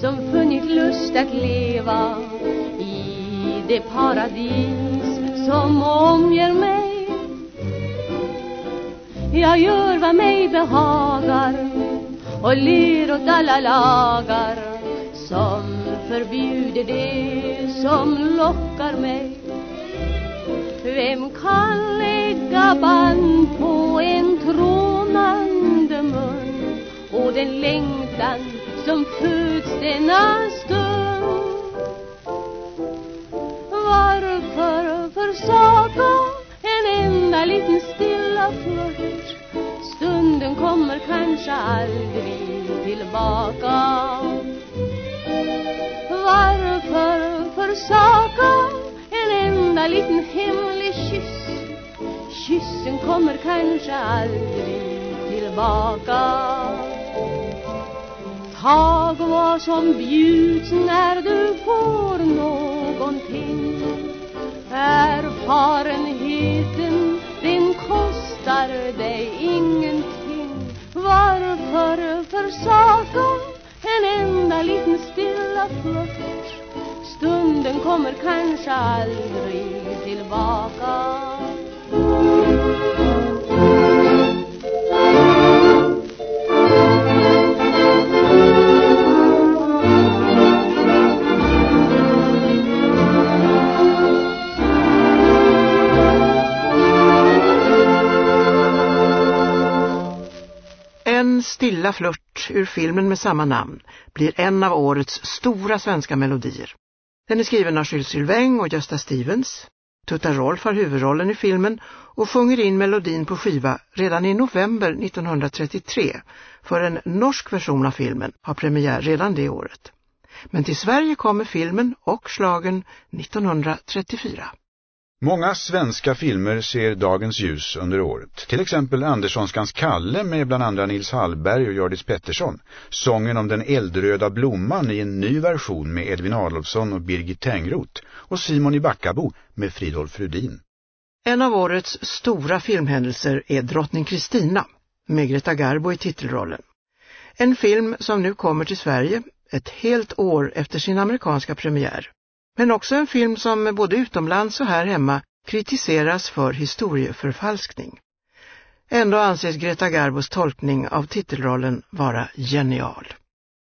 som funnit lust att leva i det paradis som omger mig. Jag gör vad mig behagar och ler åt alla lagar som förbjuder det som lockar mig. Vem kan lägga band på en trånande mun och den längtan som föds denna stund Varför försaka en enda liten stilla flört Stunden kommer kanske aldrig tillbaka. Varför försaka en enda liten hemlig kyss. Kyssen kommer kanske aldrig tillbaka. Tag vad som bjuds när du får någonting. Erfarenheten den kostar dig ingenting. Varför försaka en enda liten stilla flört? Stunden kommer kanske aldrig tillbaka. En stilla flört ur filmen med samma namn blir en av årets stora svenska melodier. Den är skriven av Jules Sylvain och Gösta Stevens. Tutta Rolf har huvudrollen i filmen och sjunger in melodin på skiva redan i november 1933 för en norsk version av filmen har premiär redan det året. Men till Sverige kommer filmen och slagen 1934. Många svenska filmer ser dagens ljus under året. Till exempel Anderssonskans Kalle med bland andra Nils Hallberg och Gördis Pettersson. Sången om den eldröda blomman i en ny version med Edvin Adolfsson och Birgit Tengroth. Och Simon i Backabo med Fridolf Rudin. En av årets stora filmhändelser är Drottning Kristina med Greta Garbo i titelrollen. En film som nu kommer till Sverige ett helt år efter sin amerikanska premiär men också en film som både utomlands och här hemma kritiseras för historieförfalskning. Ändå anses Greta Garbos tolkning av titelrollen vara genial.